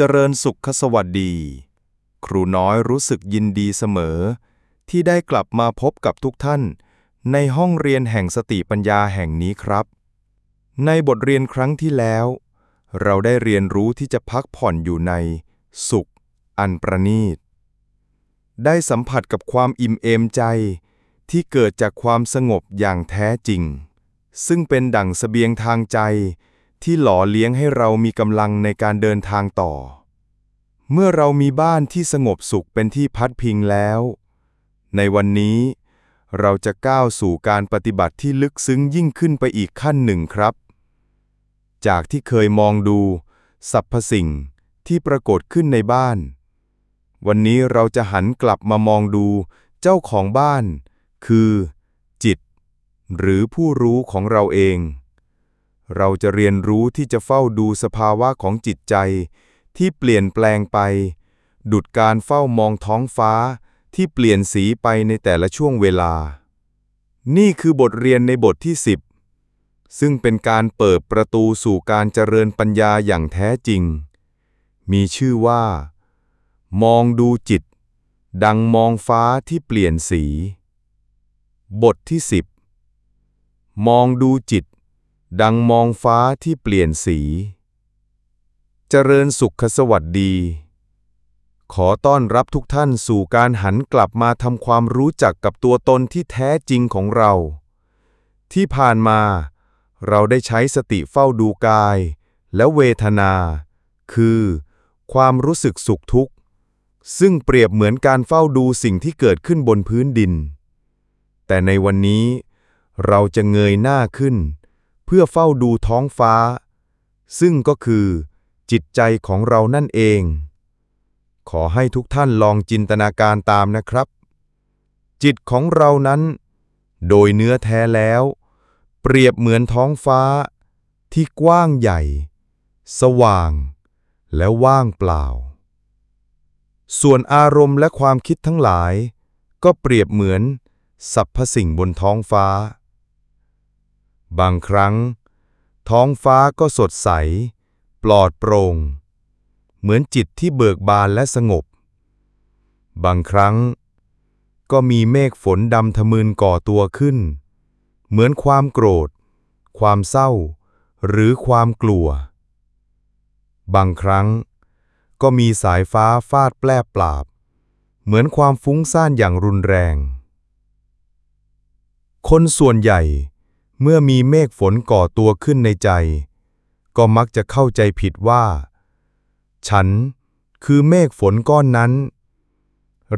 เจริญสุขสวัสดี ครูน้อยรู้สึกยินดีเสมอ ที่ได้กลับมาพบกับทุกท่าน ในห้องเรียนแห่งสติปัญญาแห่งนี้ครับ ในบทเรียนครั้งที่แล้ว เราได้เรียนรู้ที่จะพักผ่อนอยู่ใน สุข อันประณีต ได้สัมผัสกับความอิ่มเอมใจ ที่เกิดจากความสงบอย่างแท้จริง ซึ่งเป็นดั่งเสบียงทางใจ ที่หล่อเลี้ยงให้เรามีกำลังในการเดินทางต่อ เมื่อเรามีบ้านที่สงบสุขเป็นที่พัดพิงแล้ว ในวันนี้ เราจะก้าวสู่การปฏิบัติที่ลึกซึ้งยิ่งขึ้นไปอีกขั้นหนึ่งครับ จากที่เคยมองดูสรรพสิ่งที่ปรากฏขึ้นในบ้าน วันนี้เราจะหันกลับมามองดูเจ้าของบ้าน คือ จิต หรือผู้รู้ของเราเอง เราจะเรียนรู้ที่จะเฝ้าดูสภาวะของจิตใจ ที่เปลี่ยนแปลงไป ดุดการเฝ้ามองท้องฟ้าที่เปลี่ยนสีไปในแต่ละช่วงเวลา นี่คือบทเรียนในบทที่ 10 ซึ่งเป็นการเปิดประตูสู่การเจริญปัญญาอย่างแท้จริง มีชื่อว่า มองดูจิต ดังมองฟ้าที่เปลี่ยนสี บทที่ 10 มองดูจิต ดังมองฟ้าที่เปลี่ยนสี เจริญสุขสวัสดี ขอต้อนรับทุกท่านสู่การหันกลับมาทำความรู้จักกับตัวตนที่แท้จริงของเรา ที่ผ่านมา เราได้ใช้สติเฝ้าดูกาย และเวทนา คือ ความรู้สึกสุขทุกข์ ซึ่งเปรียบเหมือนการเฝ้าดูสิ่งที่เกิดขึ้นบนพื้นดิน แต่ในวันนี้ เราจะเงยหน้าขึ้น เพื่อเฝ้าดูท้องฟ้า ซึ่งก็คือ จิตใจของเรานั่นเอง ขอให้ทุกท่านลองจินตนาการตามนะครับ จิตของเรานั้น โดยเนื้อแท้แล้ว เปรียบเหมือนท้องฟ้า ที่กว้างใหญ่ สว่าง และว่างเปล่า ส่วนอารมณ์และความคิดทั้งหลาย ก็เปรียบเหมือนสรรพสิ่งบนท้องฟ้า บางครั้ง ท้องฟ้าก็สดใส ปลอดโปร่ง เหมือนจิตที่เบิกบานและสงบ บางครั้ง ก็มีเมฆฝนดำทะมึนก่อตัวขึ้น เหมือนความโกรธ ความเศร้า หรือความกลัว บางครั้ง ก็มีสายฟ้าฟาดแปลบปราบ เหมือนความฟุ้งซ่านอย่างรุนแรง คนส่วนใหญ่ เมื่อมีเมฆฝนก่อตัวขึ้นในใจ ก็มักจะเข้าใจผิดว่า ฉันคือเมฆฝนก้อนนั้น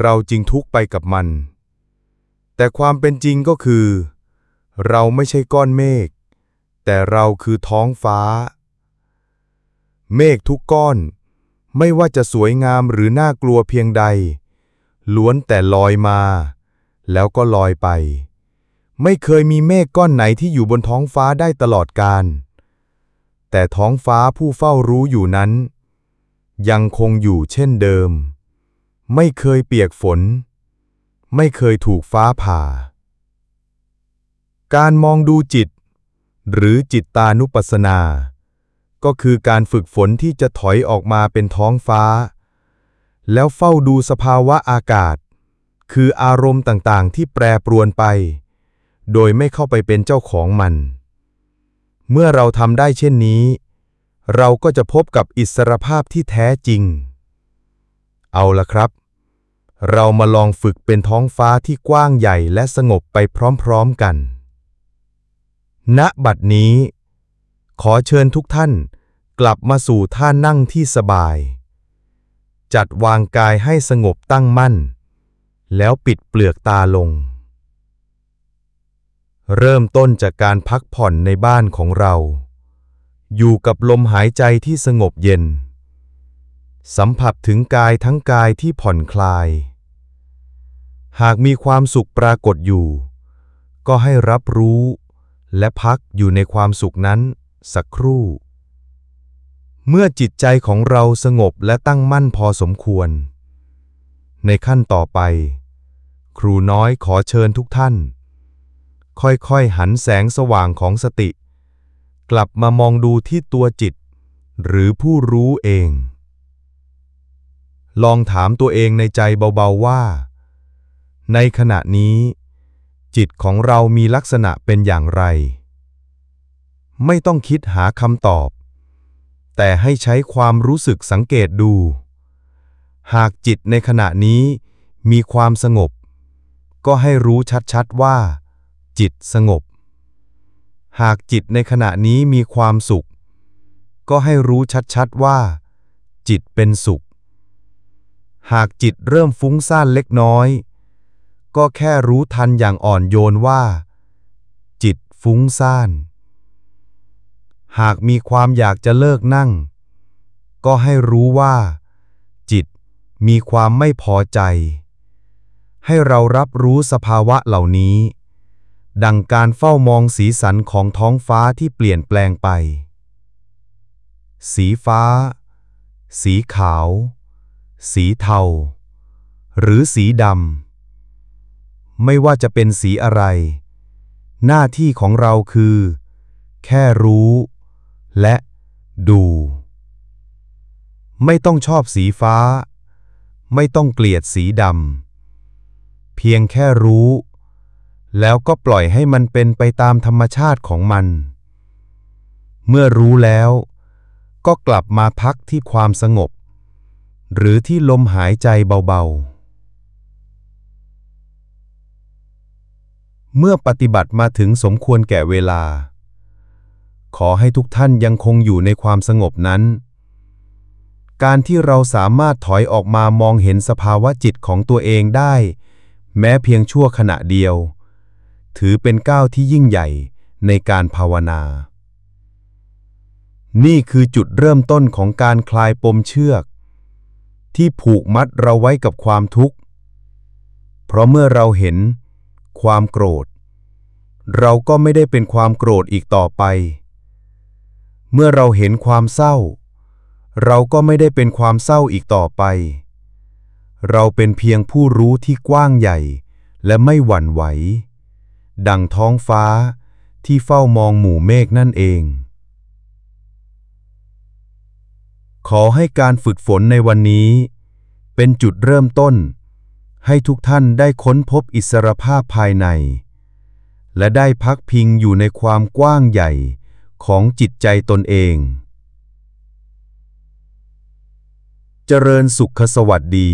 เราจริงทุกข์ไปกับมัน แต่ความเป็นจริงก็คือ เราไม่ใช่ก้อนเมฆ แต่เราคือท้องฟ้า เมฆทุกก้อน ไม่ว่าจะสวยงามหรือน่ากลัวเพียงใด ล้วนแต่ลอยมา แล้วก็ลอยไป ไม่เคยมีเมฆก้อนไหนที่อยู่บนท้องฟ้าได้ตลอดกาล แต่ท้องฟ้าผู้เฝ้ารู้อยู่นั้น ยังคงอยู่เช่นเดิม ไม่เคยเปียกฝน ไม่เคยถูกฟ้าผ่า การมองดูจิต หรือจิตตานุปัสสนา ก็คือการฝึกฝนที่จะถอยออกมาเป็นท้องฟ้า แล้วเฝ้าดูสภาวะอากาศ คืออารมณ์ต่างๆ ที่แปรปรวนไป โดยไม่เข้าไปเป็นเจ้าของมัน เมื่อเราทำได้เช่นนี้ เราก็จะพบกับอิสรภาพที่แท้จริง เอาละครับ เรามาลองฝึกเป็นท้องฟ้าที่กว้างใหญ่และสงบไปพร้อมๆกัน ณ บัดนี้ ขอเชิญทุกท่านกลับมาสู่ท่านั่งที่สบาย จัดวางกายให้สงบตั้งมั่น แล้วปิดเปลือกตาลง เริ่มต้นจากการพักผ่อนในบ้านของเรา อยู่กับลมหายใจที่สงบเย็น สัมผัสถึงกายทั้งกายที่ผ่อนคลาย หากมีความสุขปรากฏอยู่ ก็ให้รับรู้ และพักอยู่ในความสุขนั้นสักครู่ เมื่อจิตใจของเราสงบและตั้งมั่นพอสมควร ในขั้นต่อไป ครูน้อยขอเชิญทุกท่าน ค่อยๆ หันแสงสว่างของสติ กลับมามองดูที่ตัวจิต หรือผู้รู้เอง ลองถามตัวเองในใจเบาๆว่า ในขณะนี้ จิตของเรามีลักษณะเป็นอย่างไร ไม่ต้องคิดหาคำตอบ แต่ให้ใช้ความรู้สึกสังเกตดู หากจิตในขณะนี้มีความสงบ ก็ให้รู้ชัดๆว่า จิตสงบ หากจิตในขณะนี้มีความสุข ก็ให้รู้ชัดๆว่า จิตเป็นสุข หากจิตเริ่มฟุ้งซ่านเล็กน้อย ก็แค่รู้ทันอย่างอ่อนโยนว่า จิตฟุ้งซ่าน หากมีความอยากจะเลิกนั่ง ก็ให้รู้ว่า จิตมีความไม่พอใจให้เรารับรู้สภาวะเหล่านี้ ดังการเฝ้ามองสีสันของท้องฟ้าที่เปลี่ยนแปลงไป สีฟ้า สีขาว สีเทา หรือสีดำ ไม่ว่าจะเป็นสีอะไร หน้าที่ของเราคือ แค่รู้ และดู ไม่ต้องชอบสีฟ้า ไม่ต้องเกลียดสีดำ เพียงแค่รู้ แล้วก็ปล่อยให้มันเป็นไปตามธรรมชาติของมัน เมื่อรู้แล้ว ก็กลับมาพักที่ความสงบ หรือที่ลมหายใจเบาๆ เมื่อปฏิบัติมาถึงสมควรแก่เวลา ขอให้ทุกท่านยังคงอยู่ในความสงบนั้น การที่เราสามารถถอยออกมามองเห็นสภาวะจิตของตัวเองได้ แม้เพียงชั่วขณะเดียว ถือเป็นก้าวที่ยิ่งใหญ่ในการภาวนา นี่คือจุดเริ่มต้นของการคลายปมเชือก ที่ผูกมัดเราไว้กับความทุกข์ เพราะเมื่อเราเห็น ความโกรธ เราก็ไม่ได้เป็นความโกรธอีกต่อไป เมื่อเราเห็นความเศร้า เราก็ไม่ได้เป็นความเศร้าอีกต่อไป เราเป็นเพียงผู้รู้ที่กว้างใหญ่และไม่หวั่นไหว ดังท้องฟ้าที่เฝ้ามองหมู่เมฆนั่นเอง ขอให้การฝึกฝนในวันนี้ เป็นจุดเริ่มต้น ให้ทุกท่านได้ค้นพบอิสรภาพภายใน และได้พักพิงอยู่ในความกว้างใหญ่ของจิตใจตนเอง เจริญสุขสวัสดี